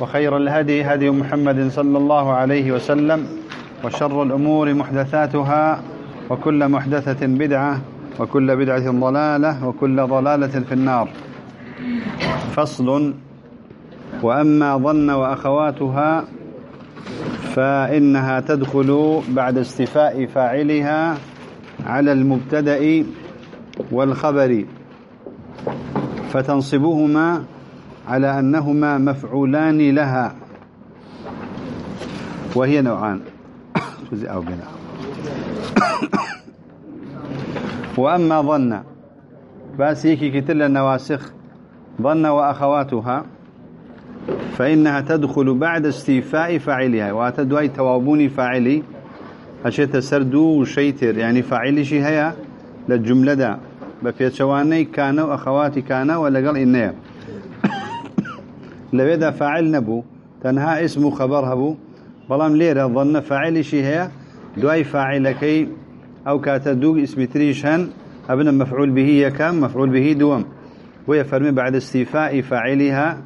وخير الهدي هدي محمد صلى الله عليه وسلم وشر الأمور محدثاتها وكل محدثة بدعة وكل بدعة ضلالة وكل ضلالة في النار. فصل وأما ظن وأخواتها فإنها تدخل بعد استفاء فاعلها على المبتدأ والخبر فتنصبهما على أنهما مفعولان لها. وهي نوعان. وأما ظن. باسيكي كتل النواسخ. ظن وأخواتها. فإنها تدخل بعد استيفاء فاعلها. واتدواي توابون فاعلي. أشيت سردو وشيتر. يعني فاعلي شي هيا. للجملة دا. بفيتشواني كان وأخواتي كان ولا قال إنها لبدا فاعل نبو. تنها اسم خبرها بو بلام ليرة ظن فاعل شي هي. دواي فاعلكي أو كاتدوق اسم تريشهن أبنا مفعول به يكام مفعول به دوم. ويفرمي بعد استيفاء فاعلها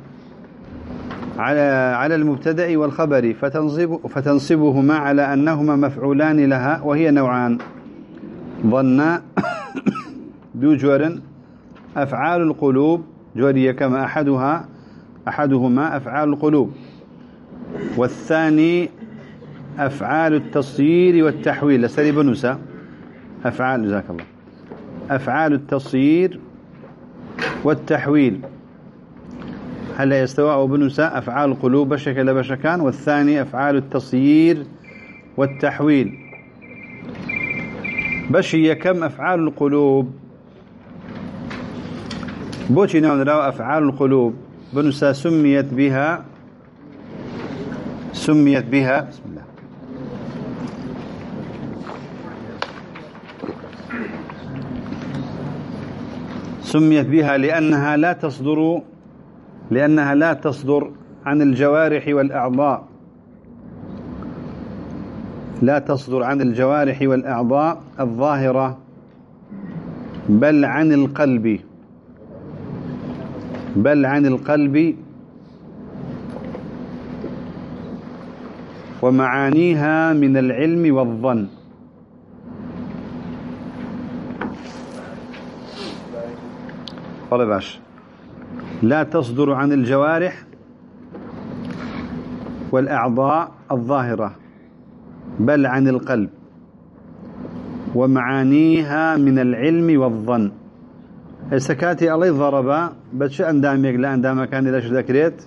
على على المبتدأ والخبر. فتنصب فتنصبهما على أنهما مفعولان لها وهي نوعان. ظن دو جورن. أفعال القلوب. جوري كما أحدها. أحدهما أفعال القلوب والثاني أفعال التصيير والتحويل. لسري بنوسا أفعال جزاك الله. أفعال التصيير والتحويل. هل يستوى بنوسا أفعال القلوب بشكل بشكان والثاني أفعال التصيير والتحويل. بشي كم أفعال القلوب؟ بوشي نوع أفعال القلوب. بنسى سميت بها سميت بها بسم الله. سميت بها لأنها لا تصدر لأنها لا تصدر عن الجوارح والأعضاء. لا تصدر عن الجوارح والأعضاء الظاهرة بل عن القلب. بل عن القلب ومعانيها من العلم والظن. باش لا تصدر عن الجوارح والأعضاء الظاهرة بل عن القلب ومعانيها من العلم والظن. السكاتي الله ضربا بس أندامك؟ لا اندام كان لاش ذكريت؟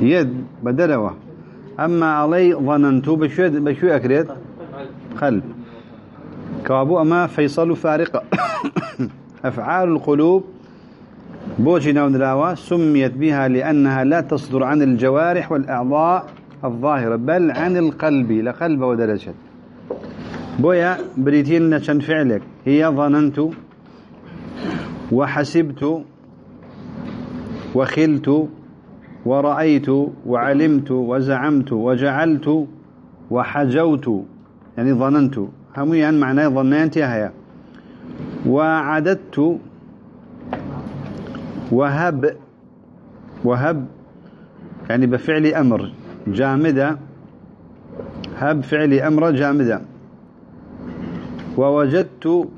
يد. بدلوة. أما علي ظننت بشو بشو أكريت؟ قلب. كابو أما فيصل فارقه أفعال القلوب. بوجنا ونراوا سميت بها لأنها لا تصدر عن الجوارح والأعضاء الظاهرة بل عن القلب. لقلب ودرجه بويا بريتين شن فعلك. هي ظننت وحسبت وخلت ورأيت وعلمت وزعمت وجعلت وحجوت يعني ظننت. هميا يعني معناه ظننت هيا. وعددت وهب وهب يعني بفعل أمر جامدة هب فعل أمر جامدة ووجدت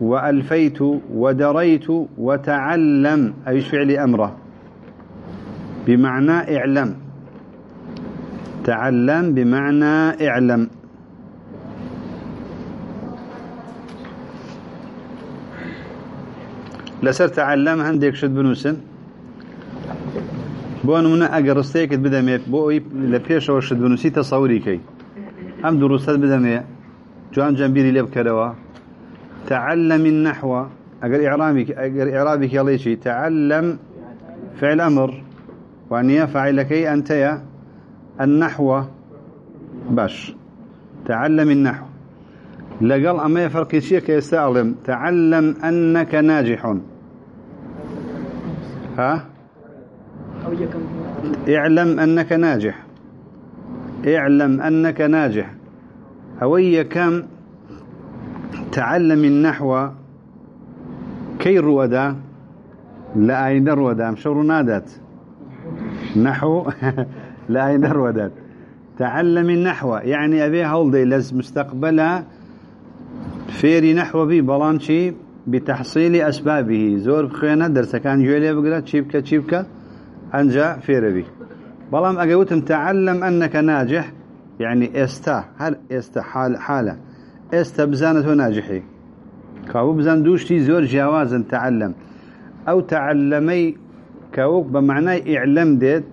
وألفيت ودريت وتعلم أي فعل أمره. بمعنى اعلم. تعلم بمعنى اعلم. لسر تعلم عندك شد بنوسن. بو نمونه اگر استيكت بدمي بو لبيش شد بنوسي تصوري كي. ام دروست بدمي جوان جنبيري لبكروا. تعلم النحو. اگر اعرابك اگر اعرابك يلا تعلم فعل أمر. وأن فاعلك أنت يا النحو. باش. تعلم النحو. لقال أما يفرق شيء كيستعلم تعلم أنك ناجح. ها؟ اعلم أنك ناجح. اعلم أنك ناجح. هوي كم؟ تعلم النحو كي رودا؟ لا أين رودا؟ مشور نادت. نحو؟ لا أين رودات تعلم النحو. يعني أبي هولدي لز مستقبلها فيري نحو بي بلانشي بتحصيل أسبابه. زور بخينا درس كان جويليا بقرأ تشيبكا تشيبكا أنجا فيري بي. بلام أقوتم تعلم أنك ناجح يعني إستا. هل إستا؟ حال حالة. بزانة ناجحي كابو بزان دوشتي زور جوازا تعلم. أو تعلمي كوك بمعنى إعلم ديت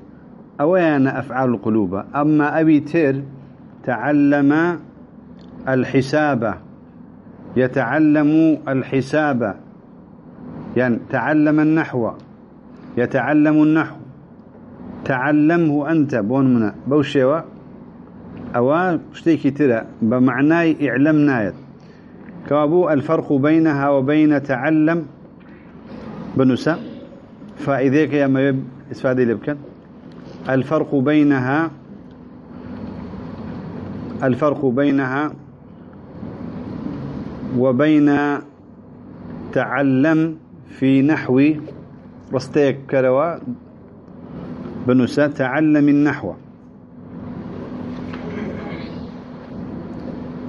أوينا أفعال القلوب أما أبي تير تعلم الحساب. يتعلم الحساب. يعني تعلم النحو. يتعلم النحو. تعلمه أنت بون منا بوشيوا أو شتيكي ترى بمعنى إعلم نايت كابو الفرق بينها وبين تعلم بنسا فإذيك يا ما إسفادي لبكن. الفرق بينها الفرق بينها وبين تعلم في نحو رستيك كروا بنسا تعلم النحو.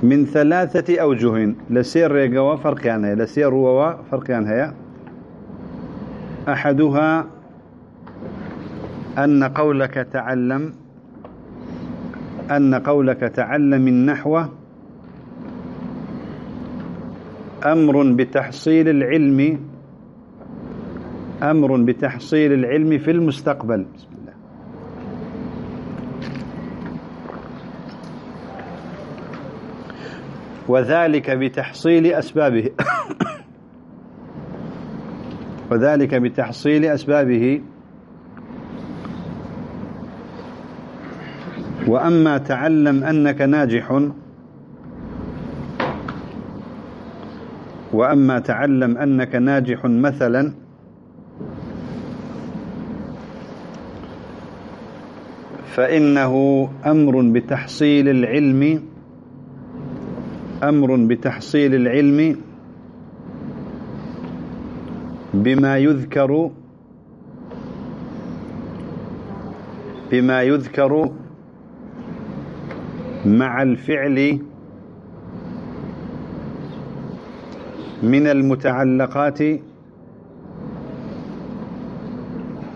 من ثلاثة أوجه لسير ريقوا فرقيان هيا لسير روا فرقيان هيا أحدها أن قولك تعلم أن قولك تعلم النحو أمر بتحصيل العلم أمر بتحصيل العلم في المستقبل بسم الله وذلك بتحصيل أسبابه. وذلك بتحصيل أسبابه. وأما تعلم أنك ناجح. وأما تعلم أنك ناجح مثلا. فإنه أمر بتحصيل العلم أمر بتحصيل العلم بما يذكر بما يذكر مع الفعل من المتعلقات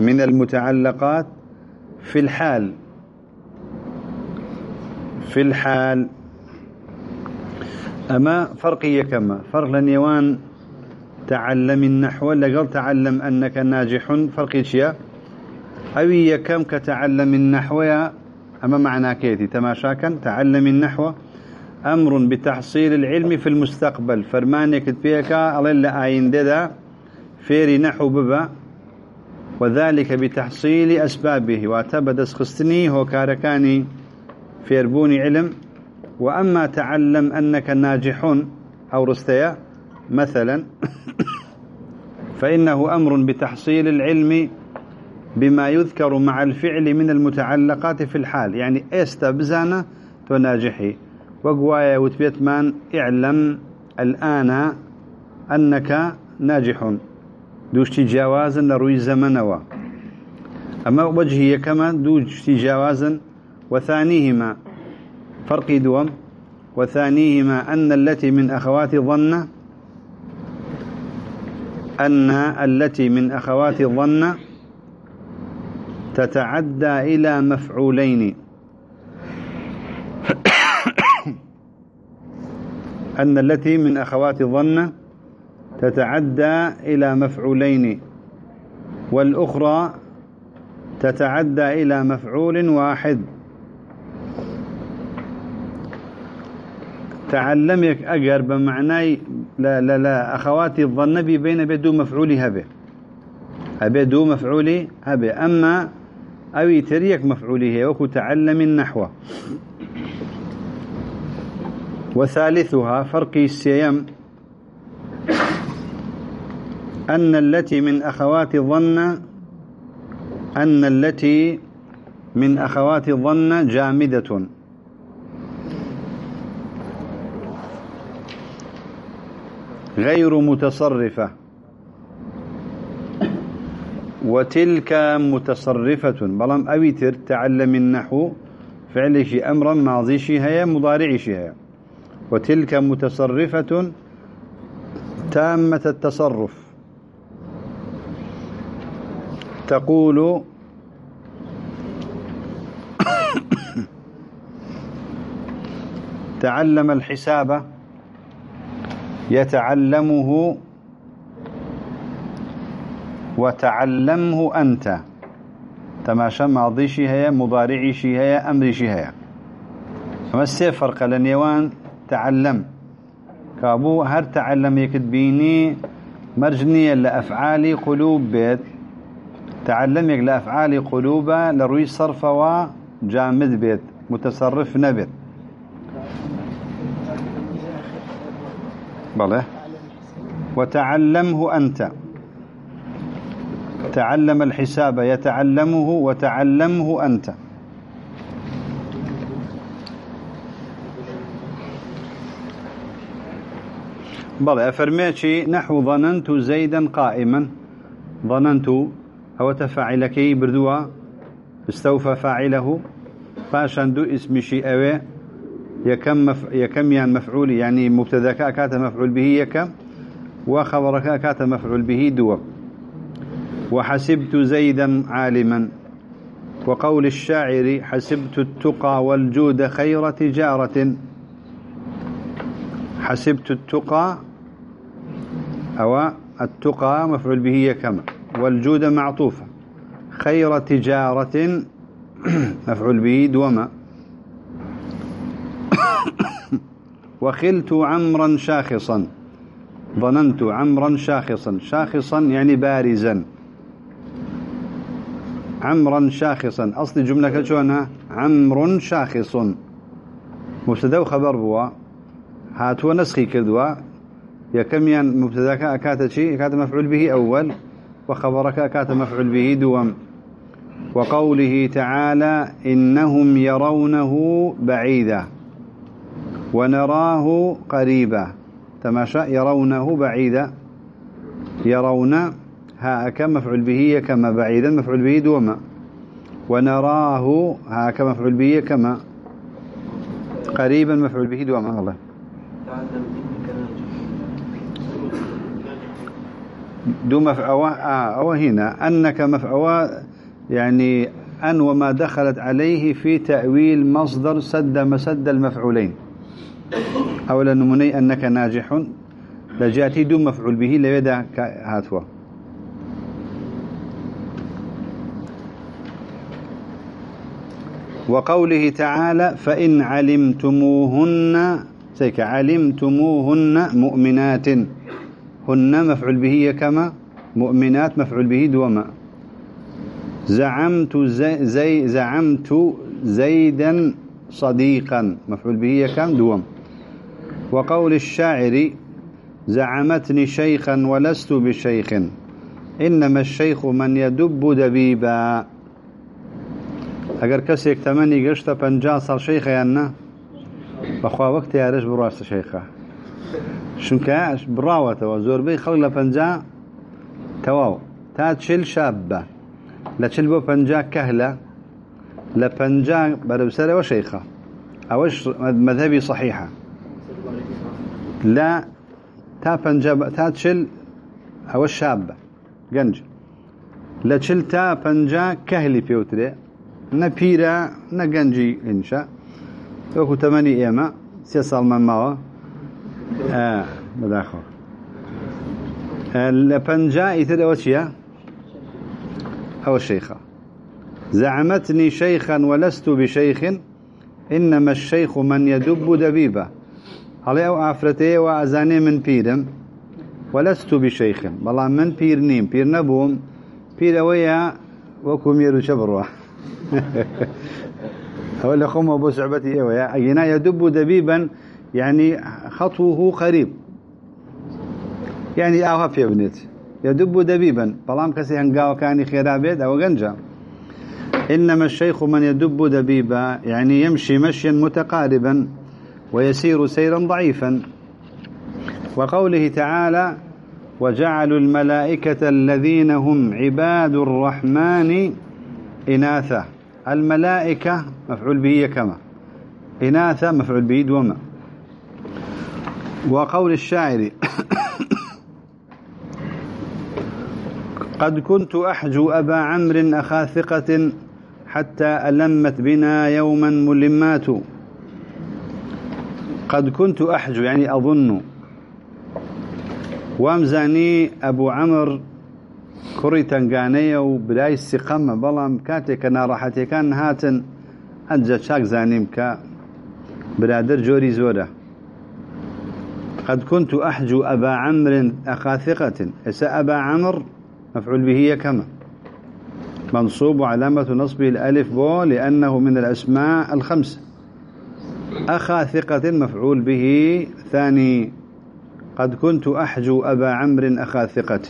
من المتعلقات في الحال في الحال أما فرقية كما فرق لنيوان تعلم النحو لقل تعلم أنك ناجح؟ فرق شيء أوي كم كتعلم النحو أما معنى كيتي تماشاكا تعلم النحو أمر بتحصيل العلم في المستقبل. فرمانك تبيكا الله آين ددا فيري نحو ببا وذلك بتحصيل أسبابه. واتبد اسخستني هو كاركاني فيربوني علم. وأما تعلم أنك ناجح أو رستيا مثلا فإنه أمر بتحصيل العلم بما يذكر مع الفعل من المتعلقات في الحال. يعني استبزانا تناجحي وقوايا وتبيتمان اعلم الآن أنك ناجح دوشتي جوازا لروي زمنوا أما وجهي كما دوشتي جوازا وثانيهما. فرق دوم وثانيهما أن التي من أخوات ظن أن التي من أخوات ظن تتعدى إلى مفعولين. أن التي من أخوات ظن تتعدى إلى مفعولين. والأخرى تتعدى إلى مفعول واحد. تعلمك أجر بمعنى لا لا لا أخواتي الظن بي بين بدو مفعولي هبه. هبه دو مفعولي هبه. أما أو تريك مفعوله وكو تعلم النحو. وثالثها فرق السيم. أن التي من أخوات الظن أن التي من أخوات الظن جامدة. غير متصرفة. وتلك متصرفة. بلام أبيتر تعلم النحو فعل شي أمرا ماضي شي هي مضارع شي هي وتلك متصرفة تامة التصرف. تقول تعلم الحساب. يتعلمه وتعلمه أنت. تماشى ماضي شي هي مضارعي شي هي أمري شي هي. أما فرق لنيوان تعلم. كابو هر تعلم يكتبيني مرجنية لأفعال قلوب بيت. تعلم يك لأفعال قلوبة لروي صرف وجامد بيت متصرف نبت بله وتعلمه أنت. تعلم الحساب يتعلمه وتعلمه أنت. بلى أفرميتي نحو ظننت زيدا قائما. ظننت هو تفاعلك بردوا استوفى فاعله. فاشان دو اسم شيء يكم, مف... يكم يعني مفعول يعني مبتدا كات مفعول به يكم وخبرك كات مفعول به دو وحسبت زيدا عالما. وقول الشاعر حسبت التقى والجود خير تجارة. حسبت التقى أو التقى مفعول به يكم والجود معطوفة خير تجارة مفعول به دوما. وخلت عمرا شاخصا. ظننت عمرا شاخصا. شاخصا يعني بارزا. عمرا شاخصا. أصل جملة شونها عمر شاخص. مبتدا وخبر بوا. هاتوا نسخي كدوا يكميان مبتداك أكات شيء أكات مفعول به أول. وخبرك أكات مفعول به دوم وقوله تعالى إنهم يرونه بعيدا. ونراه قريبا. تماشى يرونه بعيدا. يرون هاك مفعول به كما بعيدا مفعول به دوما ونراه هاك مفعول به كما. قريبا مفعول به دوما الله دو مفعوة آه أو هنا. أنك مفعوة يعني أن وما دخلت عليه في تأويل مصدر سد مسد المفعولين. أولا نمني أنك ناجح. لجاتي دو مفعول به ليدا هاتوا وقوله تعالى فإن علمتموهن سيك علمتموهن مؤمنات. هن مفعول به كما؟ مؤمنات مفعول به دوما. زعمت زي, زي زعمت زيدا صديقا. مفعول به كم؟ دوم. وقول الشاعر زعمتني شيخا ولست بشيخ إنما الشيخ من يدب دبيبا. اگر کەسێک تەمەنی گەشتە پ ساڵ شەیخیان نا بەخوا وەک یارش بڕاستە شەیخە شونکەش بڕاوەتەوە زۆربەی خەڵک لە پ تەواو تا چل شابە لە چل بۆ پ کەهلە لە پ بەرەبسەرەوە شەیخە ئەوەش مذهبی صحیحە لا تا پ تا چل ئەوە شابە گەنج. لە چل تا پ کەهلی پێوترێ. نە پیرە نە گەنجی ئینشا. وەکو تەمەنی ئێمە سێ ساڵمان ماوە. بەداخۆ. لە پەنجا ئیتر ئەوە چییە؟ ئەوە شەیخە. زعمتني شيخا ولست بشيخ إنما الشيخ من يدب دبيبة هەڵێ ئەو ئافرەتەیە و ئازانێ من پیرم؟ ولست بشيخ بەڵام من پیر نیم. پیر نەبووم پیرەوەیە وەکو مێروچە بڕوە هو اللي خم أبو سعبتي إيوه أجينا يدب دبيبا يعني خطوه قريب يعني أوها في ابنت يدب دبيبا بلام كسي هنقاو كاني خيرا بيت أو غنجا إنما الشيخ من يدب دبيبا يعني يمشي مشيا متقاربا. ويسير سيرا ضعيفا. وقوله تعالى وجعلوا الملائكة الذين هم عباد الرحمن إناثا. الملائكة مفعول به كما. إناثا مفعول به دوما وقول الشاعر قد كنت أحجو أبا عمرو أخا ثقة حتى ألمت بنا يوما ملمات قد كنت أحجو يعني أظن. وامزاني أبو عمر كوري تنقانية وبلاي السقامة بلام كاتك ناراحتي كان هاتن أنجا شاك زانيم كا برادر جوري زورة. قد كنت أحجو أبا عمر أخا ثقة. إسا أبا عمر مفعول به كما. منصوب وعلامة نصبه الألف بو لأنه من الأسماء الخمس أخا ثقة مفعول به. ثاني قد كنت أحجو أبا عمرو أخا ثقة.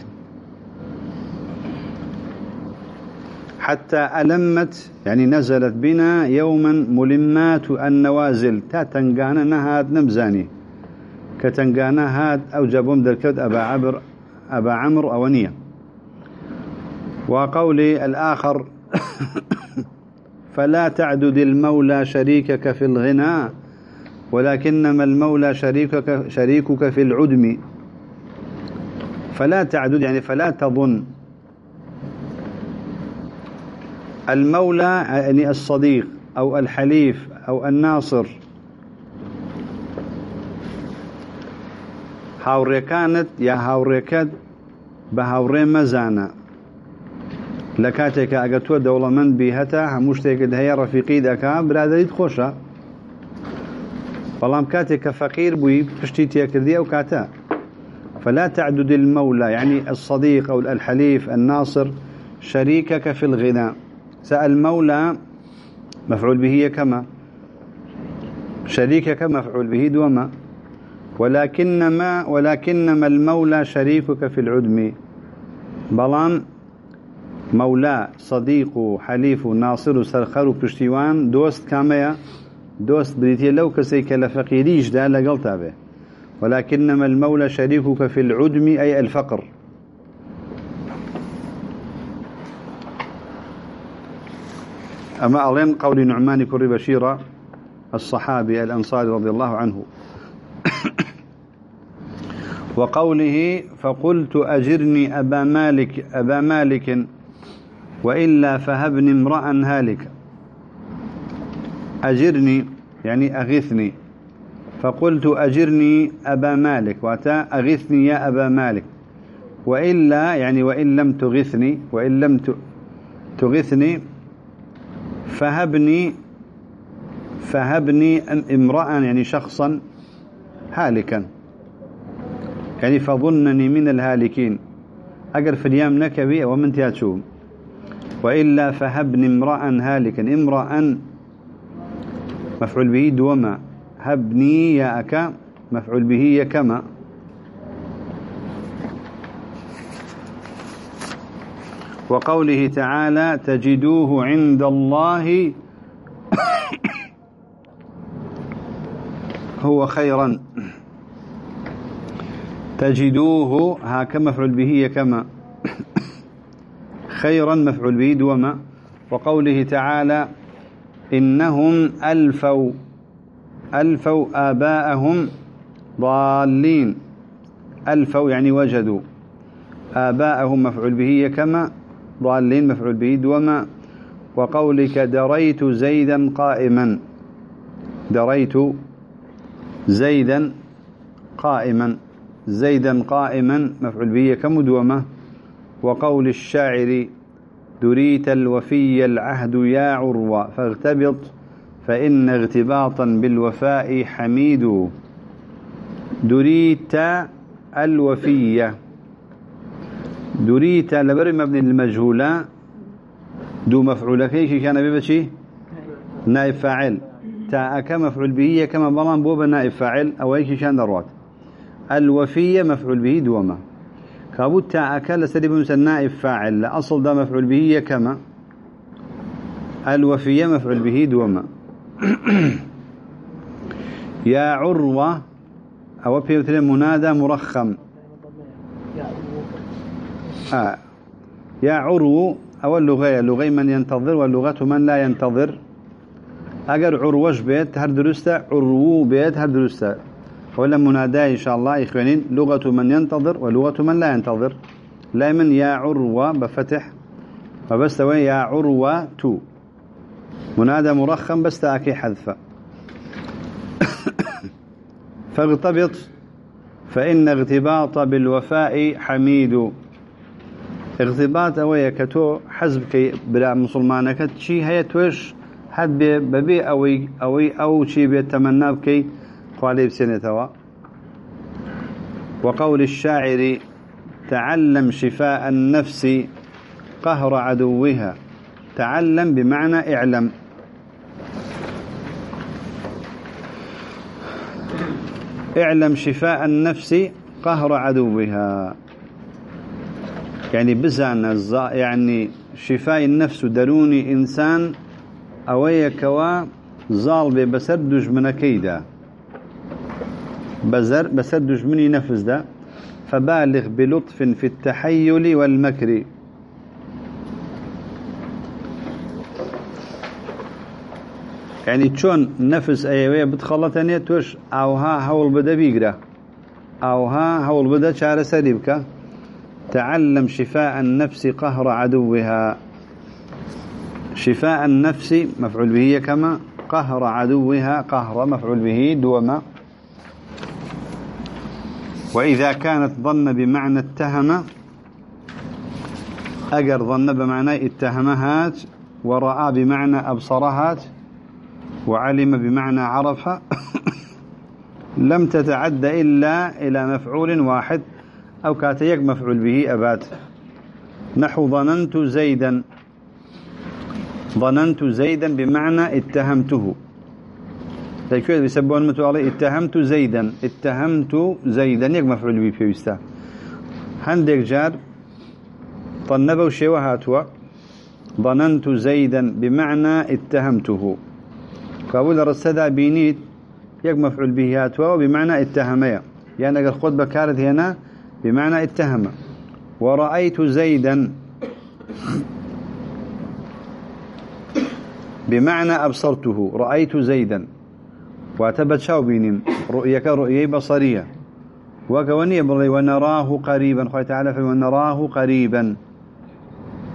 حتى ألمت يعني نزلت بنا يوما ملمات النوازل. تا نهاد نمزاني. كتنقانا هاد أو جابهم دركت أبا عبر أبا عمرو أونية وقولي الآخر فلا تعدد المولى شريكك في الغناء ولكنما المولى شريكك, شريكك في العدم. فلا تعدد يعني فلا تظن. المولى يعني الصديق أو الحليف أو الناصر. هاوريكانت يا هاوريكت بهاوري مزانا. لكاتك أقتوى دولة من بيهتا هموشتك دهيا رفيقي دكا برادريت خوشا. بەڵام كاتك فقير بوي پشتی تێکردی أو كاتا فلا تعدد المولى يعني الصديق أو الحليف الناصر شريكك في الغناء سأل المولى مفعول به كما؟ شريكك مفعول به دوما ولكنما ولكنما المولى شريكك في العدم. بلان مولى صديق حليف ناصر سرخر بشتيوان دوست كاميا دوست بريتي لو كسيك لفقيريش دا لقلتا به. ولكنما المولى شريكك في العدم أي الفقر. أما أظن قول نعمان كري بشيرة الصحابي الأنصاري رضي الله عنه. وقوله فقلت أجرني أبا مالك أبا مالك وإلا فهبني امرأ هالك. أجرني يعني أغثني. فقلت أجرني أبا مالك واتا أغثني يا أبا مالك. وإلا يعني وإن لم تغثني وإن لم تغثني فهبني فهبني امرأ يعني شخصا هالكا. يعني فظنني من الهالكين. أقر في اليام نكبي ومن تياتشوم. وإلا فهبني امرأ هالكا. امرأ مفعول به دوما. هبني يا أكا مفعول به يا كما وقوله تعالى تجدوه عند الله هو خيرا. تجدوه هاك مفعول به كما خيرا مفعول به دوما. وقوله تعالى إنهم ألفوا ألفوا آباءهم ضالين. ألفوا يعني وجدوا. آباءهم مفعول به كما ضالين مفعول به دوما. وقولك دريت زيدا قائما. دريت زيدا قائما. زيدا قائما مفعول به كمدومة وقول الشاعر دريت الوفي العهد يا عروة فاغتبط فإن اغتباطا بالوفاء حميد. دريت الوفية دريت لبر مبني المجهولة دو مفعول كيش كان بيبشي نائب فاعل. تاءك مفعول به كما بلان بوب نائب فاعل أو أيش كان دروات. الوفية مفعول به دوما. كابوت تاءك لسدي بمثل نائب فاعل لأصل ده مفعول به كما. الوفية مفعول به دوما. يا عروة أو بيوتر منادى مرخم. آه. يا عرو أو اللغة لغة من ينتظر واللغة من لا ينتظر. أجر عروش بيت هر درسته بيت هر درسته. ولا منادى إن شاء الله إخوانين لغة من ينتظر ولغة من لا ينتظر. لا من يا عروة بفتح وبس يا عروة تو. منادى مرخم بس تأكي حذفه فاغتبط. فإن اغتباط بالوفاء حميد. اغتباط اوه كتو حزب كي بلا مسلمانك. شي هي توش حد ببي أوي أوي أو شي بيتمنى بكي. قالي بسنتوا وقول الشاعر تعلم شفاء النفس قهر عدوها. تعلم بمعنى اعلم. اعلم شفاء النفس قهر عدوها. يعني بزعنا يعني شفاء النفس دروني إنسان أوي كوا ظالب بسر كيدا. بزر بسر دجمني نفس ده. فبالغ بلطف في التحيل والمكر. يعني تشون نفس أيوه بتخلطني توش أو ها هول بدا بيقرأ. أو ها هول بدا شعر سريبك تعلم شفاء النفس قهر عدوها. شفاء النفس مفعول به كما؟ قهر عدوها. قهر مفعول به دوما. وإذا كانت ظن بمعنى اتهم أجر ظن بمعنى اتهمهات ورأى بمعنى أبصرهات وعلم بمعنى عرف لم تتعد إلا إلى مفعول واحد أو كاتيك مفعول به أبات. نحو ظننت زيدا. ظننت زيدا بمعنى اتهمته. لكن بيسبون متوالي اتهمت زيدا اتهمت زيدا يك مفعول به في وستا هندك جار طنبوا شيء هاتوا. ظننت زيدا بمعنى اتهمته. قابل رسدا بينيت يك مفعول به هاتوا بمعنى اتهميا. يعني اگر خود بكارت هنا بمعنى اتهم. ورأيت زيدا بمعنى أبصرته. رأيت زيدا. واتبت شاو رؤيك رؤية بصرية وكوني بلي ونراه قريبا خوي تعالى في ونراه قريبا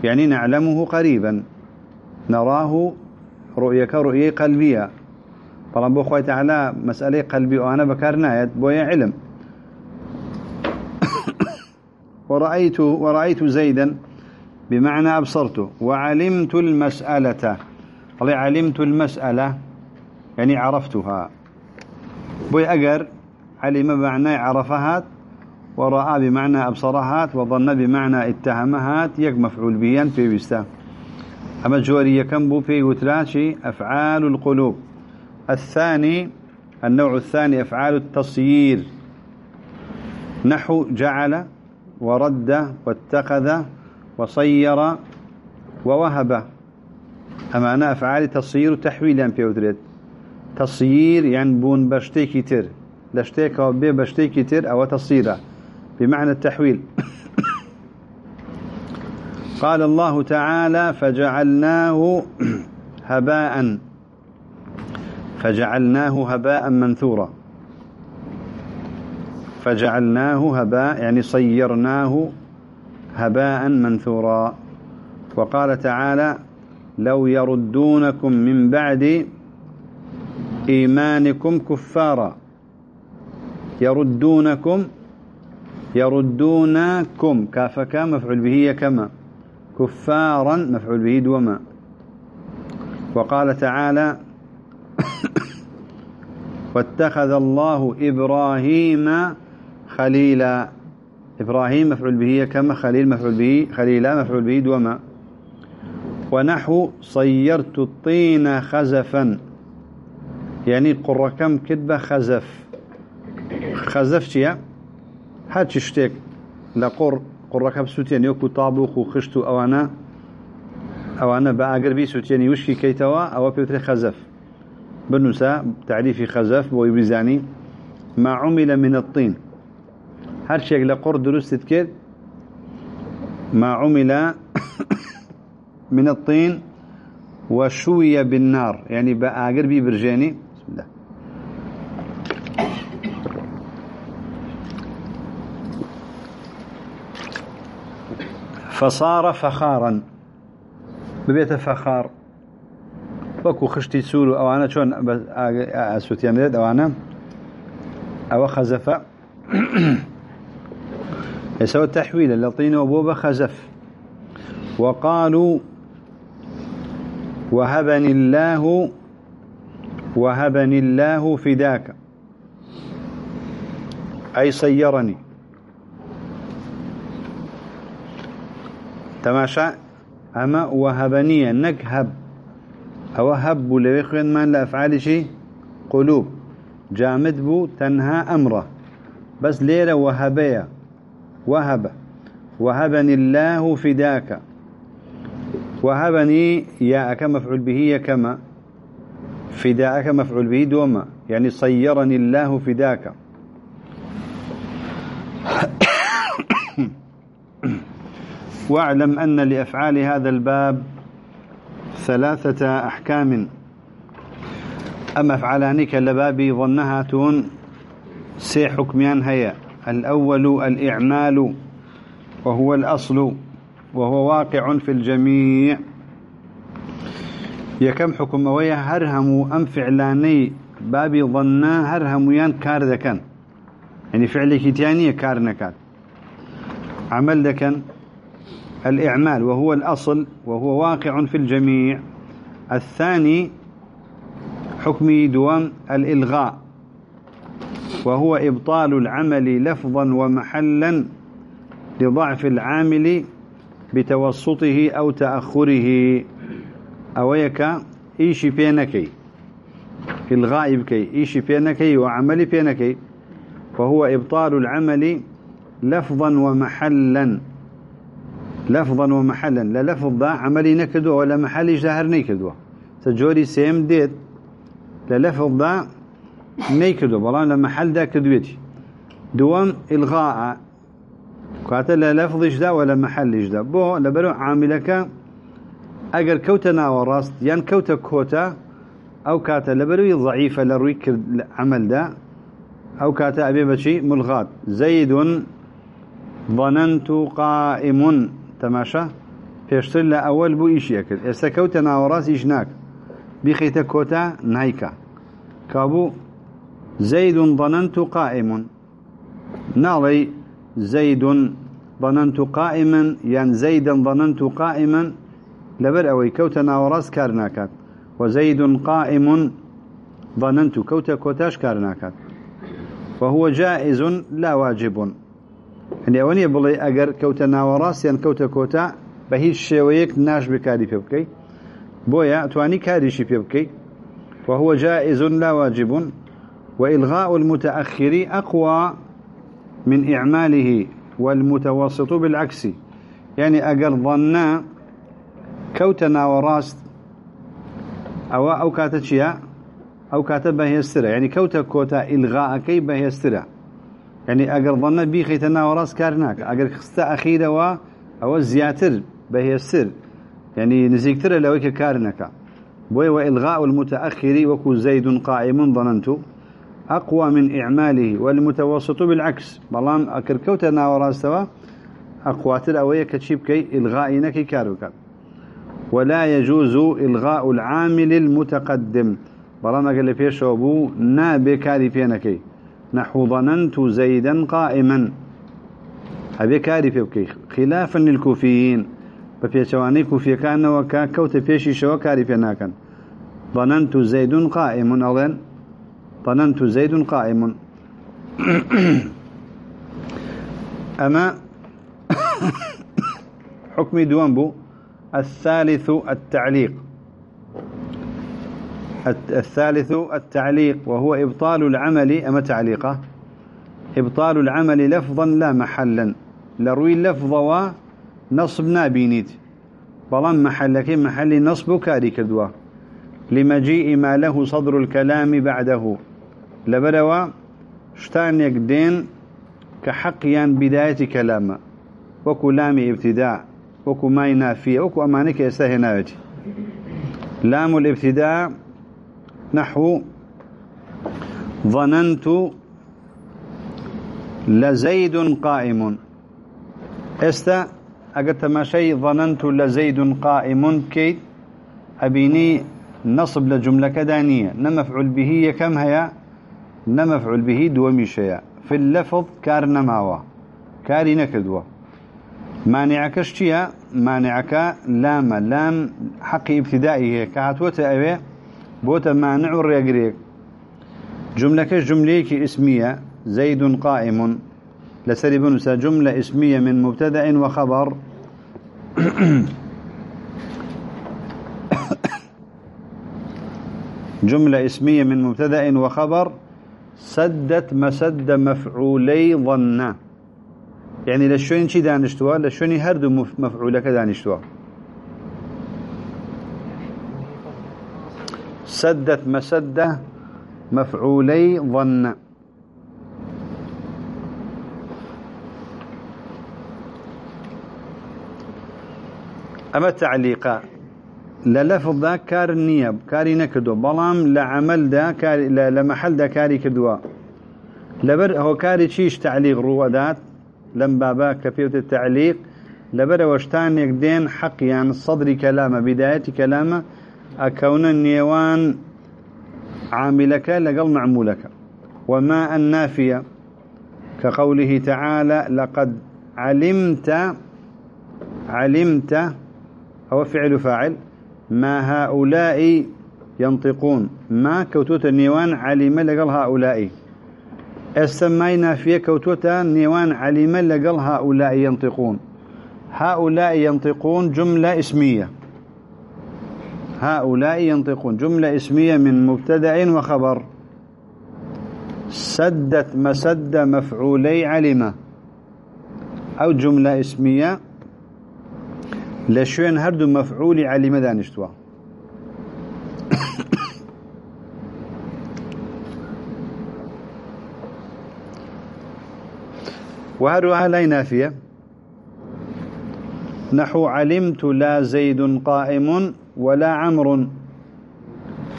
يعني نعلمه قريبا نراه رؤيك رؤية قلبية فلنبو خوي تعالى مسألة قلبي وأنا بكرنايت بويا علم. ورأيت, ورأيت زيدا بمعنى أبصرته وعلمت المسألة. علمت المسألة. يعني عرفتها. بوي أقر علم بمعنى عرفها ورأى بمعنى أبصرها وظن بمعنى اتهمها يك مفعول بيان في بستا أما جوري كم بو في وتراشي أفعال القلوب. الثاني النوع الثاني أفعال التصيير. نحو جعل ورد واتخذ وصير ووهب. أما أنا أفعال تصير تحويل يعني بيودريد تصير يعني بون بشتي كتير لشتيك أو بي أو تصيره بمعنى التحويل. قال الله تعالى فجعلناه هباء. فجعلناه هباء منثورا. فجعلناه هباء يعني صيرناه هباء منثورا. وقال تعالى لو يردونكم من بعد إيمانكم كفارا. يردونكم يردونكم. كافك مفعول به كما. كفارا مفعول به دوما. وقال تعالى واتخذ الله إبراهيم خليلا. إبراهيم مفعول به كما خليل مفعول به خليلا مفعول به دوما. ونحو صيرت الطين خزفا. يعني قركم كدبة خزف. خزف چيا؟ هاتش شتيك لقر قركم سوتين يوكو طابوخ وخشتو اوانا اوانا باقر بي سوتين يوشكي كيتوا أو بيوتري خزف بنوسا تعريف خزف ويبزاني ما عمل من الطين هر شيء لقر درست كد ما عمل من الطين وشوي بالنار يعني بآقر بي برجاني بسم الله. فصار فخارا. ببيت فخار. وكو خشتي سورو أو أنا شون اسوتيان أو أنا أو خزف. يسوى تحويل اللطين وبوبة خزف. وقالوا وهبني الله وهبني الله فداك. أي صيرني تماشى أما وهبني نكهب أو هب لو من لأفعال شيء قلوب. جامد بو تنهى أمره. بس ليرة وهبية وهب. وهبني الله فداك. وهبني ياك مفعول به كما. فداك مفعول به دوما. يعني صيرني الله فداك. واعلم أن لأفعال هذا الباب ثلاثة أحكام. أما أفعلانك لبابي ظنها تون؟ سي حكميان هيا. الأول الإعمال وهو الأصل وهو واقع في الجميع. يكم حكم ويا هرهم أم فعلاني بابي ظنا هرهم يان كار ذكن يعني فعل كتانية كار نكات عمل ذكن الإعمال وهو الأصل وهو واقع في الجميع. الثاني حكم دوام الإلغاء وهو إبطال العمل لفظا ومحلا لضعف العامل بتوسطه أو تأخره. أويك إيشي بينكي. الغائب كي إيشي بينكي وعمل بينكي. وهو إبطال العمل لفظا ومحلا. لفظا ومحلا. لا لفظ عملي نكدو ولا محلي جاهر نكدو تجوري سيم ديت. لا لفظ ذا نيكدو بلان لما حل دا كدويتي. دوام إلغاء. كاتا لا لفظ دا ولا محل دا بو لبرو عاملك اگر كوتا وراست يان كوتا كوتا أو كاتا لبرو ضعيفة لروي عمل دا أو كاتا أبي بشي ملغات. زيد ظننت قائم تماشى پێشتر لە ئەوەل بوو ئیشیە کرد ئێستا کەوتە ناوەڕاست ئیش ناک بیخیتە کۆتا نایکە کابوو زيد ظننت قائم. نالي زيد ظننت قائما يعني زيدا ظننت قائما لبر أوي كوتا ناوراس كارناكات. وزيد قائم ظننت كوتا كوتاش كارناكات. وهو جائز لا واجب. يعني أوني بلي اگر كوتا ناوراس يعني كوتا كوتا بهيش شويك ناش بكاري بكي بويا تواني كاريشي بكي وهو جائز لا واجب. وإلغاء المتأخر أقوى من إعماله والمتوسط بالعكس. يعني أقل ظنا كوتنا وراست أو أو كاتشيا أو كاتب يسترى يعني كوتا كوتا إلغاء كي يسترى يعني أقل ظنا بيخيتنا وراست كارناك. أقل خستا أخيرا و أو زياتر بهيستر يعني نزيكتر لو كارناك. بوي وإلغاء المتأخر وكو زيد قائم ظننتو. أقوى من إعماله والمتوسط بالعكس. بلام أكركوتا ناوراستوا أقواتر أوية كتشيب كي إلغائنا كي كاروكا. ولا يجوز إلغاء العامل المتقدم. بلام أقل فيه شوبو نا بكاري فينكي نحو ظننت زيدا قائما. أبي كاري فيبكي خلافا للكوفيين. فبيشواني كوفي كان وكا كوت فيشي شو كاري فيناكا ظننت زيد قائم. أظن ظننت زيد قائم. أما حكمي دوان بو. الثالث التعليق. الثالث التعليق وهو إبطال العمل أما تعليقه؟ إبطال العمل لفظا لا محلا. لروي اللفظ ونصب نابينيت بلان محلك محل نصب كاري كدوا لمجيء ما له صدر الكلام بعده. لبروا شتان يقدين كحقيان بداية كلامه. وكو لام ابتداء. وكو ماي نافية وكو أمانك يستهناوتي لام الابتداء نحو ظننت لزيد قائم. استا اقت ما شيء ظننت لزيد قائم. كيد أبيني نصب لجملة كدانية. نمفعل به كم هيا؟ نمفعل به دومي شيء في اللفظ كار نماوا كاري مانعك اشتيا مانعك لام لام حق ابتدائي كهاتوت أبي بوت مانع الريقريك جملة كجملة اسمية زيد قائم. لسري بنسى جملة اسمية من مبتدأ وخبر. جملة اسمية من مبتدأ وخبر. سدت مسد مفعولي ظن. يعني لشوني شي دانشتوا لشوني هردو مفعولك دانشتوا سدت مسد مفعولي ظن. أما تعليقا للفظ دا كار النية كاري نكدو بلام لعمل دا كاري لمحل دا كاري كدوا لبر هو كاري تشيش تعليق روادات لم بابا كفيوت التعليق لبر وشتان يقدين حق يعني صدر كلامه بداية كلامه أكون النيوان عاملك لقل معمولك وما النافية كقوله تعالى لقد علمت علمت أو فعل فاعل ما هؤلاء ينطقون. ما كوتوت النيوان علم لقل هؤلاء. السماي في كوتوت النيوان علم لقل هؤلاء ينطقون. هؤلاء ينطقون جملة اسمية. هؤلاء ينطقون جملة اسمية من مبتدأ وخبر. سدت مسد مفعولي علم أو جملة اسمية. لشوين هردو مفعول علم دانشتوا. وهروها لا نافية نحو علمت لا زيد قائم ولا عمر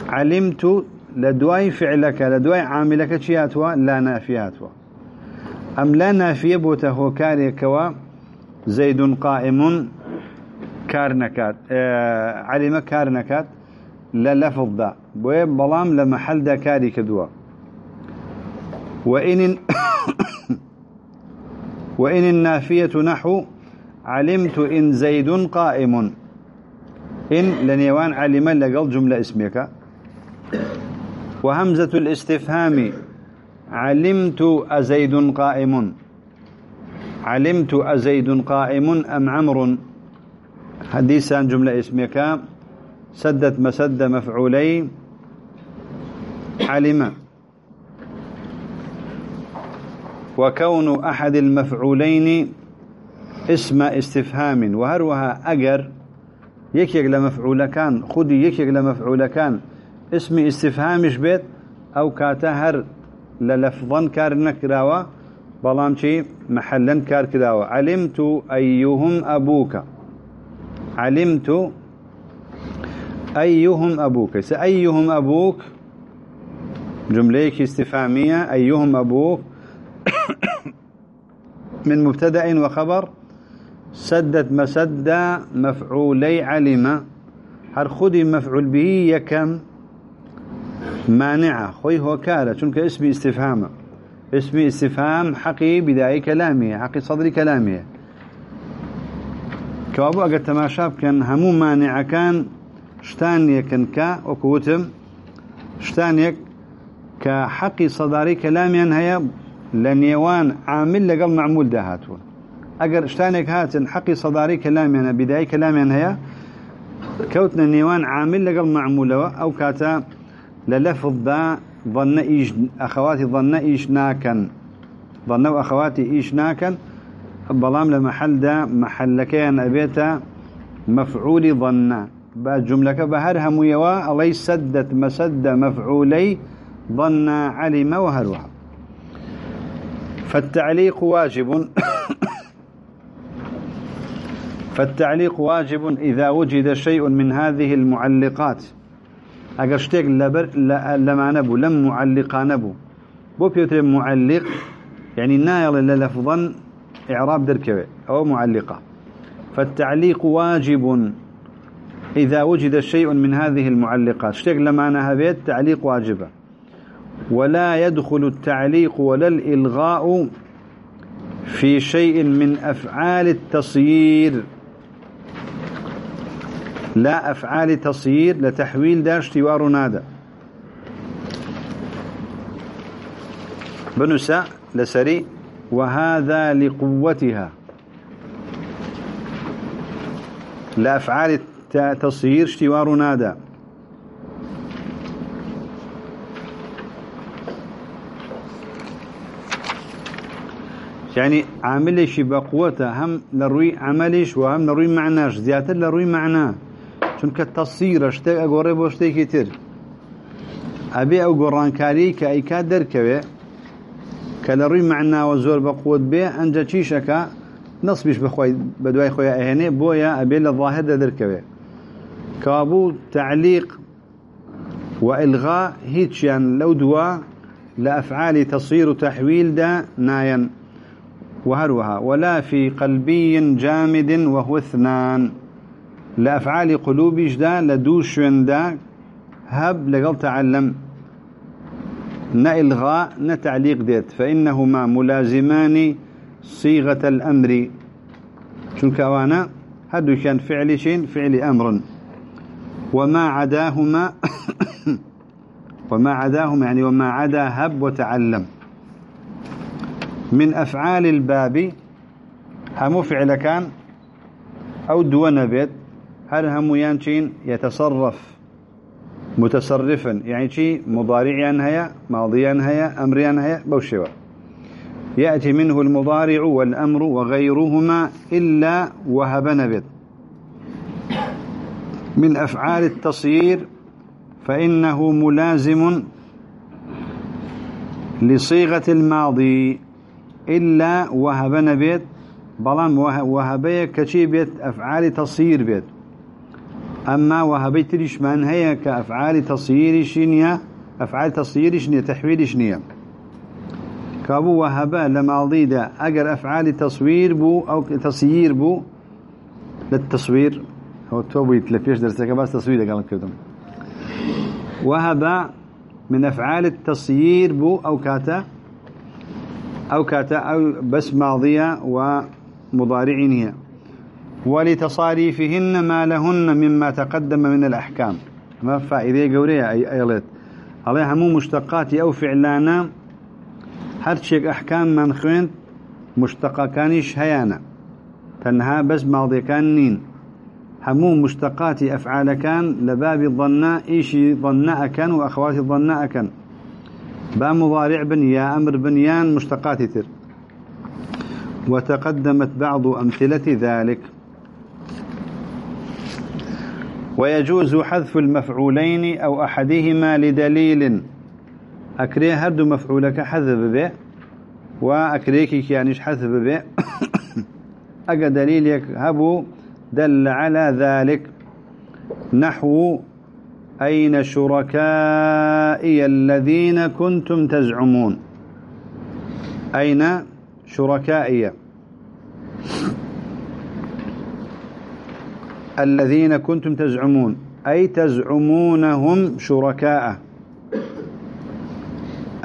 علمت لدواي فعلك لدواي عاملك شياتوا لا نافياتوا أم لا نافية بوته كاريكوا زيد قائم كارنكات. آه علم كارنكات. لا لفظ دا. بوي بلام لمحل دا كاري كدوا. وإن وإن النافية نحو علمت إن زيد قائم. إن لنيوان علم لقل جملة اسمك. وهمزة الاستفهام علمت أزيد قائم. علمت أزيد قائم أم عمر حديثا جملة اسمك. سدت مسد مفعولي. علم. وكون أحد المفعولين اسم استفهام. وهروها أجر يكيك لمفعول كان خدي يكيك لمفعول كان. اسم استفهامش بيت أو كاتهر للفظا كار نكراوا بلام شي محلا كار كراوا. علمت أيهم أبوك. علمت أيهم أبوك. سأيهم أبوك جمليك استفهامية أيهم أبوك. من مبتدأ وخبر سدت مسد مفعولي علم. هر خدي مفعول به يكم مانعة. خوي هو كاله چونك اسم استفهام. اسم استفهام حقي بداية كلامه حقي صدر كلامه كوابو اگر تماشا بكن همو مانع كان شتان يكن كا وكوتم شتان يك كحقي صداري كلامي هيا لنيوان عامل لقل معمول دهاتون اگر شتانك هاتن حقي صداري كلامي بداية كلامي هيا كوتنا نيوان عامل لقل معمولة أو كاتا للفظ ذا ظن إيش أخواتي ظن إيش ناكن ظنوا أخواتي إيش ناكن بلام لمحل دا محل كان أبيتا مفعول ظن بعد جملة بهرها ميوا الله سدت مسد مفعولي ظن علم وهروها فالتعليق واجب. فالتعليق واجب إذا وجد شيء من هذه المعلقات. أقشتك لبر لما نبو لم معلقا نبو بو بيوتر معلق يعني نايل للفظا إعراب دركوي أو معلقة فالتعليق واجب إذا وجد شيء من هذه المعلقات. شتك لما نهبت تعليق واجبة ولا يدخل التعليق ولا الإلغاء في شيء من أفعال التصيير. لا أفعال تصيير لتحويل داش تيوار نادا. بنساء لسري وهذا لقوتها. لأفعال تصيير اشتوار نادى يعني عاملش بقوته هم لروي عملش وهم لروي معناش زيادة لروي معناه. چونکە تەسیرە شتێک ئەگۆڕێ بۆ شتێکی تر. ئەبێ ئەو گۆڕانکاری کە ئەیکا دەرکەوێ کە لە ڕووی معناوە زۆر بەقوت بێ ئەنجە چیشەکە نصبیش بخۆی بە دوای خۆی ئەهێنێ بۆیە ئەبێ لە تعلیق وإلغاء هيتشان لو دوا لأفعال تصير تحويل دا ناين وهروها. ولا في قلبي جامد وهو اثنان. لأفعال قلوب جدا لدوش شوندا هب لقل تعلم. نإلغاء نتعليق ديت. فإنهما ملازمان صيغة الأمر. شنك وأنا هدو كان فعل شين؟ فعل أمر. وما عداهما وما عداهما يعني وما عدا هب وتعلم. من أفعال الباب هم فعل كان؟ أو دون بيت هل هم يانشين يتصرف؟ متصرفا يعني شيء مضارعا هيا ماضيا هيا أمريا هيا بوشوا يأتي منه المضارع والأمر وغيرهما إلا وهب نبت من أفعال التصيير فإنه ملازم لصيغة الماضي. إلا وهب نبت بلان وهبية كشي بيت أفعال تصيير بيت. أما وهبي تريش من هي كأفعال تصيير شنيا أفعال تصيير شنيا تحويل شنيا كابو وهبا لماضي دا أجر أفعال تصوير بو أو تصيير بو للتصوير. هو توبيت لفيش درسك بس تصوير قال كردم وهبا من أفعال التصيير بو أو كاتا أو كاتا أو بس ماضية ومضارعين هي. ولتصاريفهن ما لهن مما تقدم من الأحكام. ما فائدة قورية أي أيلت عليها مو مشتقات أو فعلانا. هرشيك أحكام من خوين مشتقة كانش هيانا. تنها بس ماضي كان نين. همو مشتقات أفعال كان لباب الظناء إيشي ظناء كان وأخواتي ظناء كان. با مضارع بن يا أمر بنيان مشتقات تر وتقدمت بعض أمثلة ذلك. ويجوز حذف المفعولين أو أحدهما لدليل. أكريه هردو مفعولك حذف به وأكريك كيانيش حذف به أقا دليل يكهب دل على ذلك. نحو أين شركائي الذين كنتم تزعمون؟ أين شركائي الذين كنتم تزعمون؟ أي تزعمونهم شركاء.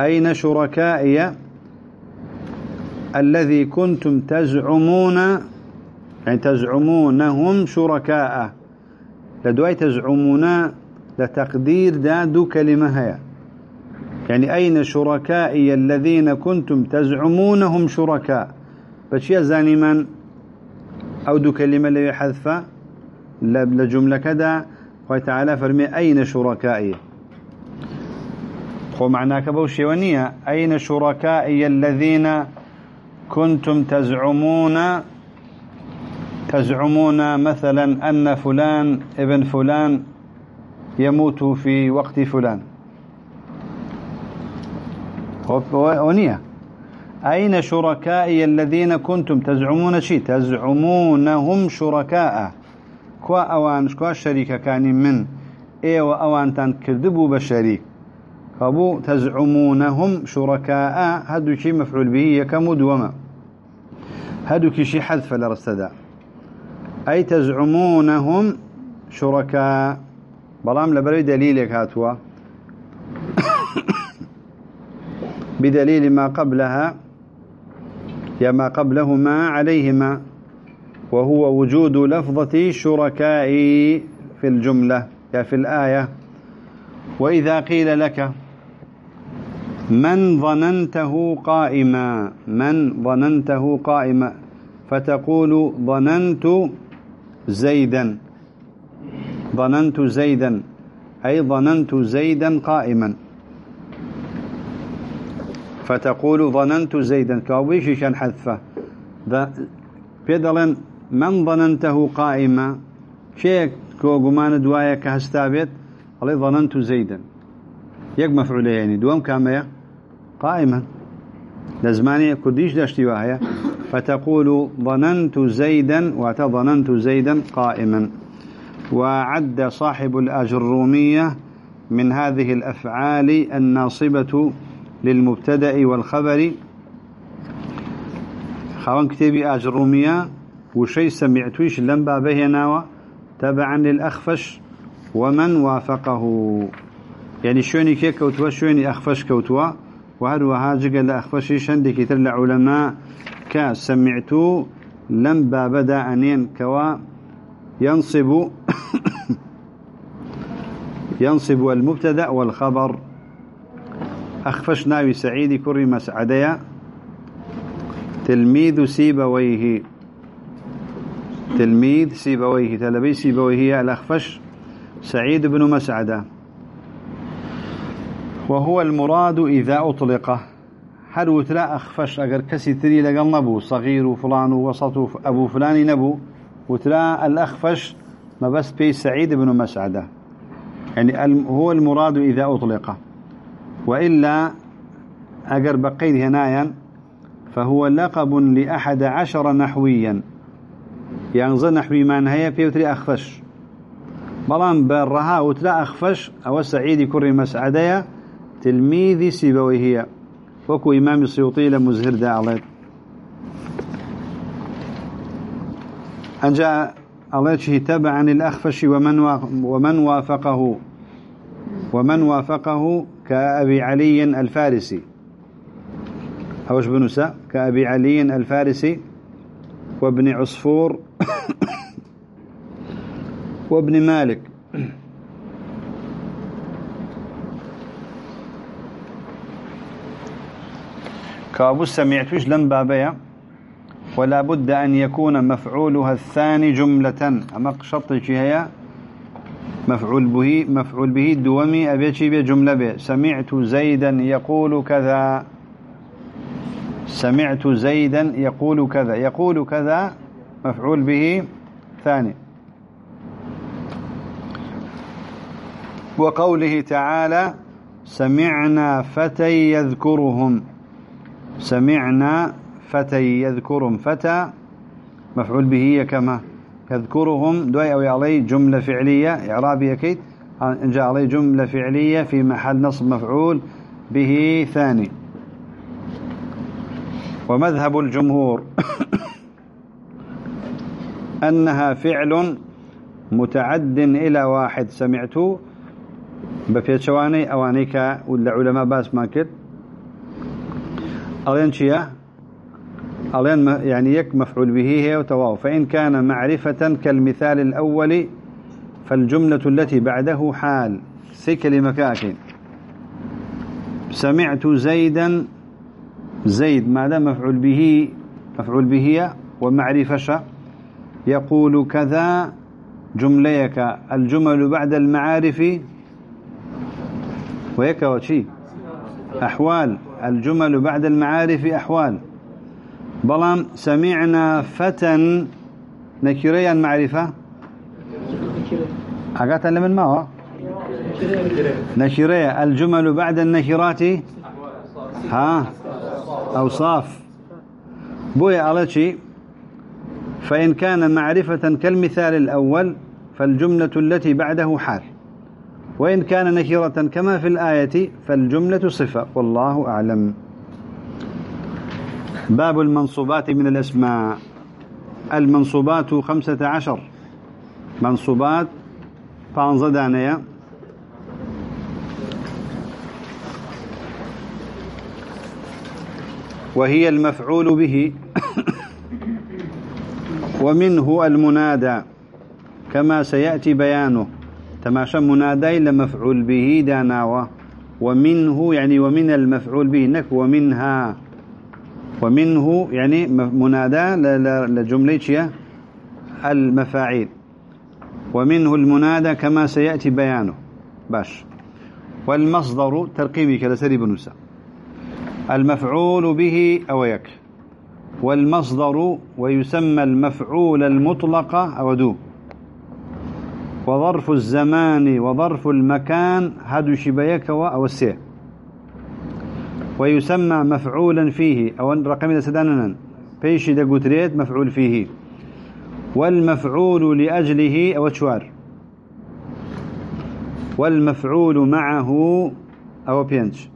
أين شركائي الذي كنتم تزعمون؟ يعني تزعمونهم شركاء. لدواي تزعمون لتقدير دادو كلمة هي يعني أين شركائي الذين كنتم تزعمونهم شركاء؟ فشي زاني من؟ أو دو كلمة اللي يحذفها لجملة كذا. وتعالى فرمي أين شركائي؟ خو معناك بوشيونية أين شركائي الذين كنتم تزعمون؟ تزعمون مثلا أن فلان ابن فلان يموت في وقت فلان. ونية أين شركائي الذين كنتم تزعمون؟ شيء تزعمونهم شركاء. كوا أوان كوا شريك كان من؟ إيه وأوان تنكذبوا بشريك فبو تزعمونهم شركاء. هدو شيء مفعول به يكمد وما. هدو كشي حذف لرستدا أي تزعمونهم شركاء؟ بلام لبري دليلك هاتوا بدليل ما قبلها يا ما قبلهما عليهما وهو وجود لفظة شركاء في الجملة يا في الآية. وإذا قيل لك من ظننته قائما من ظننته قائما فتقول ظننت زيدا. ظننت زيدا. أي ظننت زيدا قائما. فتقول ظننت زيدا. كاويش كان حذفه. بيدلن من ظننته قائما؟ شيك كو قمان دوايا كهستابت الله ظننت زيدا. يك مفعول يعني. دوام كامية قائما. لزماني كديش داشتي وهي فتقول ظننت زيدا. وتظننت زيدا قائما. وعد صاحب الأجرومية من هذه الأفعال الناصبة للمبتدأ والخبر. خوان كتابي أجرومية وشي سمعتوش لم بابه ناوى تبعا للأخفش ومن وافقه. يعني شوني كي كوتوا شوني أخفش كوتوا وهروها جقل أخفشي شندي كتر لعلماء كسمعتو لم بابدا أنين كوا ينصب ينصب المبتدأ والخبر. أخفش ناوي سعيد كري مسعديا. تلميذ سيبويه. تلميذ سيبويه تلبي سيبويه الأخفش سعيد بن مسعدة. وهو المراد إذا أطلق. هل وتلا أخفش أجر كسي تري لقل نبو صغير وفلان ووسط أبو فلان نبو. وتلا الأخفش ما بس بي سعيد بن مسعدة. يعني هو المراد إذا أطلق. وإلا أجر بقيد هنايا فهو لقب لأحد عشر نحويا. يعني ظن نحوي ما نهاية في وتري أخفش. بلان برها وتلا أخفش أو سعيد كري مسعدية تلميذ سيبويه وكو إمام السيوطي لمزهر دا عليك الله تبعا الأخفش ومن ومن وافقه. ومن وافقه كأبي علي الفارسي. أوش بنساء كأبي علي الفارسي وابن عصفور وابن مالك. كابو سمعتوش لم بابيا ولا بد أن يكون مفعولها الثاني جملة. أما شرط هي مفعول به مفعول به دومي أبيتشي بجملة به سمعت زيدا يقول كذا. سمعت زيدا يقول كذا. يقول كذا مفعول به ثاني. وقوله تعالى سمعنا فتى يذكرهم. سمعنا فتى يذكرهم فتى مفعول به كما يذكرهم. دواي أو علي جملة فعلية إعرابية كيد إن جاء علي جملة فعلية في محل نصب مفعول به ثاني. ومذهب الجمهور أنها فعل متعد إلى واحد. سمعت بفيت شواني أوانيك ولا علماء باس ما كد ألين شيا؟ ألين يعني يك مفعول به هي وتواو. فإن كان معرفة كالمثال الأول فالجملة التي بعده حال. سي كلمة سمعت زيدا زيد ما دام مفعول به مفعول به ومعرفة يقول كذا جمليك. الجمل بعد المعارف ويك وشي. أحوال. الجمل بعد المعارف أحوال. بلام سمعنا فتى نكريا معرفة؟ أقاتا لمن ما هو؟ نكريا الجمل بعد النكرات ها؟ أوصاف. بويا على شيء فإن كان معرفة كالمثال الأول فالجملة التي بعده حال. وإن كان نكرة كما في الآية فالجملة صفة. والله أعلم. باب المنصوبات من الأسماء. المنصوبات خمسة عشر. منصوبات فانزدانيا وهي المفعول به. ومنه المنادى. كما سيأتي بيانه. تماشى منادى إلا مفعول به داناوة. ومنه يعني ومن المفعول به نك ومنها ومنه يعني منادى لجملة المفاعيل. ومنه المنادى كما سيأتي بيانه. باش. والمصدر ترقيمي كالسري بنوسا المفعول به أويك والمصدر ويسمى المفعول المطلق أودو وظرف الزمان وظرف المكان هدو شبيك أو السيء ويسمى مفعولا فيه أو رقم سداننا بيش دقوتريت مفعول فيه. والمفعول لأجله أو تشوار والمفعول معه أو بينش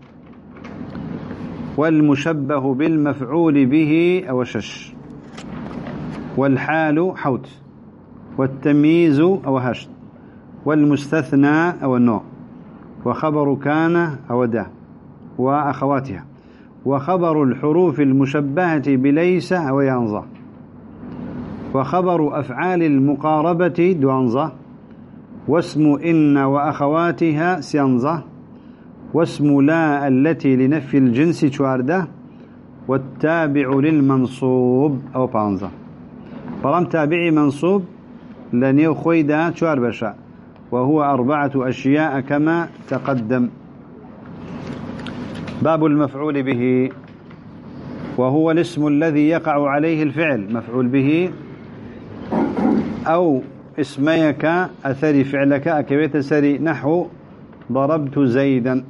والمشبه بالمفعول به أو شش. والحال حوت. والتمييز أو هشت. والمستثنى أو النوع. وخبر كان أو ده وأخواتها. وخبر الحروف المشبهة بليس أو ينظى وخبر أفعال المقاربة دعنظة واسم إن وأخواتها سينظة واسم لا التي لنفي الجنس شواردة. والتابع للمنصوب أو بانزا فلم تابعي منصوب لن يخويدا شوار بشا وهو أربعة أشياء كما تقدم. باب المفعول به وهو الاسم الذي يقع عليه الفعل مفعول به أو اسميك أثري فعلك أكبيت سري نحو ضربت زيدا.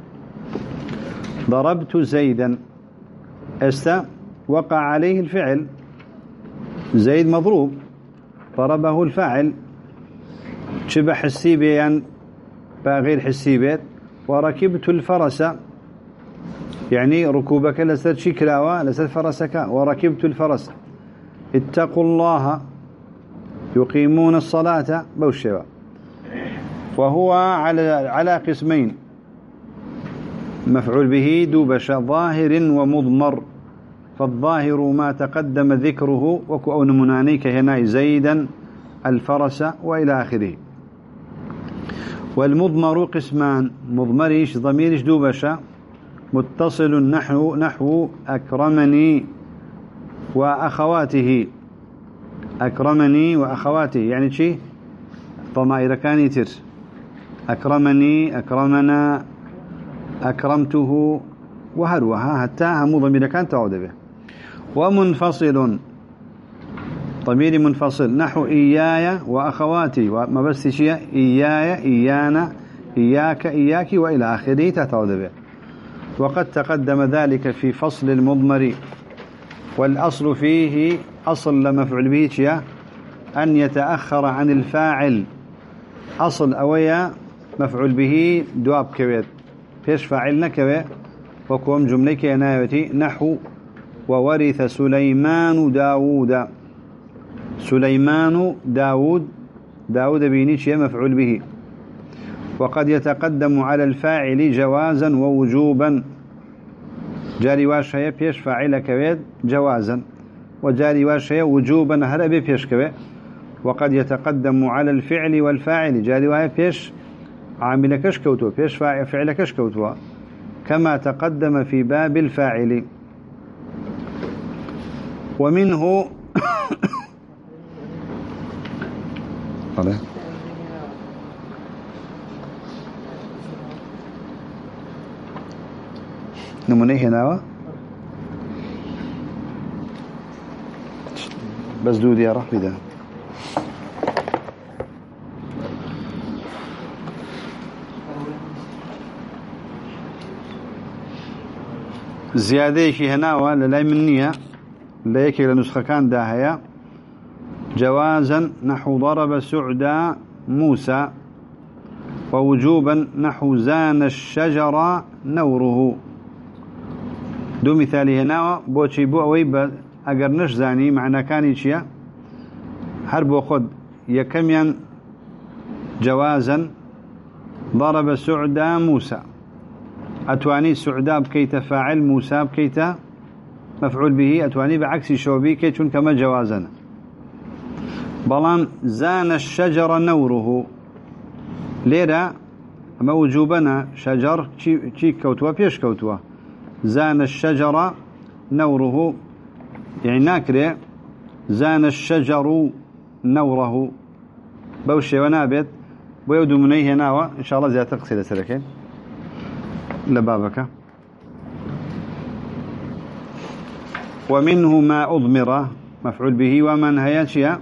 ضربت زيدا. است وقع عليه الفعل. زيد مضروب. ضربه الفاعل. شبه حسي بيان غير حسي بيت وركبت الفرس. يعني ركوبك لست شكلاوة لست فرسك وركبت الفرس. اتقوا الله. يقيمون الصلاة. بوشوا وهو على على قسمين. مفعول به دوبش ظاهر ومضمر. فالظاهر ما تقدم ذكره. وكأون منانيك هنا زيدا الفرس وإلى آخره. والمضمر قسمان مضمريش ضميرش دوبشا متصل نحو نحو أكرمني وأخواته. أكرمني وأخواته. يعني شيء ضمائر كان يتر أكرمني أكرمنا أكرمته وهروها. حتى هم ضمير كان تعود به. ومنفصل ضمير منفصل. نحو إياي وأخواتي. وما بس شيء. إياي إيانا إياك إياك وإلى آخره تعود به. وقد تقدم ذلك في فصل المضمر. والأصل فيه أصل لمفعول به أن يتأخر عن الفاعل. أصل أويا مفعول به دواب كويت. فيش فاعلنا كوي وكوم جملة كنايتي نحو. وورث سليمان داود. سليمان داود داود بينيش مفعول به. وقد يتقدم على الفاعل جوازا ووجوبا. جاری واش هەیە پێش فاعل کەوێت جوازا. وجاری واش هەیە وجوبا هەر پێش کەوێت. وقد يتقدم على الفعل والفاعل جاری واش پێش عامل کەشکەوتوە پێش فعل کەشکەوتوە كما تقدم في باب الفاعل. بله نمونه هناوه بس دودي راح بده زیادەیەکی هێناوە لە لای من نییە لە یەکێک لە نسخەکاندا هەیە جوازا نحو ضرب سعدا موسى ووجوبا نحو زان الشجر نوره. دوو مثالي هێنا بۆچی بۆ ئەوەی ئەگەر نەشزانی معنى کانی چیە هەر بۆ خۆت یەکەمیان جوازا ضرب سعدا موسى. أتواني سعدا بكيت فاعل موسى بكيت مفعول به أتواني بعكس شوبي كيتون كما جوازا بلان زان الشجر نوره. ليرة أما وجوبنا شجر شي كوتوا بيش كوتوا. زان الشجر نوره. يعني ناكري زان الشجر نوره. بوشي ونابت ويودو منيه ناوى إن شاء الله زيادة قصيدة سلكين لبابك. ومنه ما أضمر. مفعول به ومن هياتيا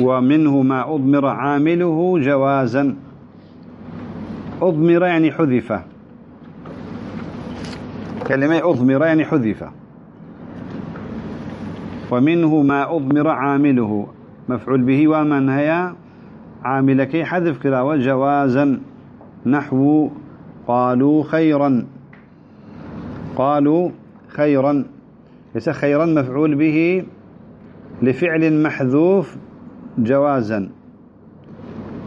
ومنه ما أضمر عامله جوازا. أضمر يعني حذف. كلمة أضمر يعني حذف. ومنه ما أضمر عامله. مفعول به ومن هيا. عاملك حذف كلا جوازا نحو قالوا خيرا. قالوا خيرا. ليس خيرا مفعول به لفعل محذوف. جوازا.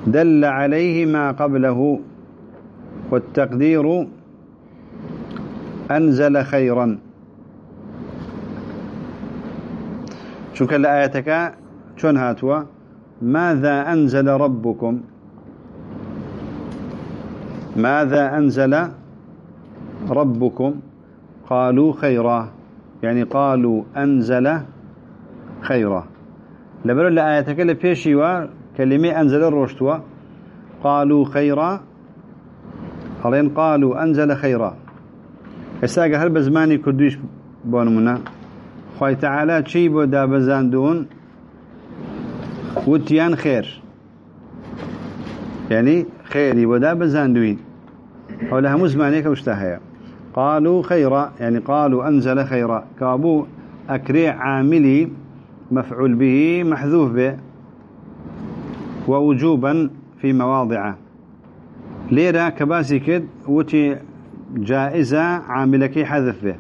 دل عليه ما قبله والتقدير أنزل خيرا. شو كان لآياتك؟ شون هاتوا؟ ماذا أنزل ربكم؟ ماذا أنزل ربكم؟ قالوا خيرا. يعني قالوا أنزل خيرا. لبرو لآياتك لبيشيوا كلمة أنزل الرشتوا قالوا خيرا. هلين قالوا أنزل خيرا. اساقا هل بزماني كردوش بونمنا خوي تعالى چي بو دابزاندون وتيان خير. يعني خيري ودا بزاندوين. حولها مزمانيك واشتهيا قالوا خيرا يعني قالوا أنزل خيرا. كابو أكري عاملي مفعول به محذوف به ووجوبا في مواضعه. ليرة كباسي كد وتي جائزة عاملك حذف به.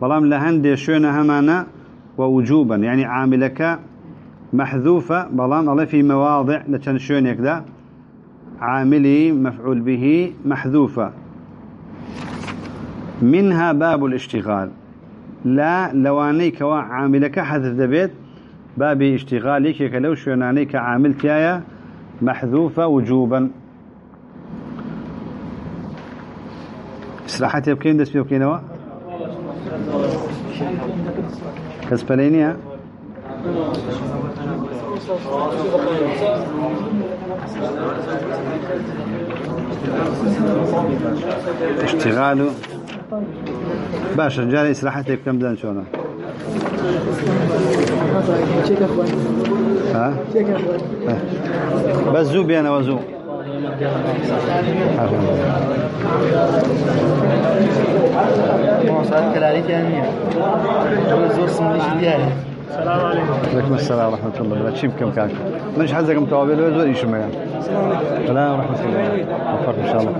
بلام لهندي شونا همانا ووجوبا يعني عاملك محذوفة بلام الله في مواضع لتن شونك ده عاملي مفعول به محذوفة منها باب الاشتغال. لا لواني كوا عاملك حذف دبيت باب اشتغالك كلو شوناني كعامل كايا محذوفة وجوبا. إسراحاتي بكين دس بيوكينوا كسبلينيا اشتغاله باشا جاري إصلاحاتي بكم دان شونا ها بس زو بيانا وزو مواصلات كذلك يعني زور سمريش ديالي السلام عليكم وعليكم السلام ورحمة الله وبركاته شيب كم كان منش حزكم توابل وزور إيش ميان السلام ورحمة الله وفرق إن شاء الله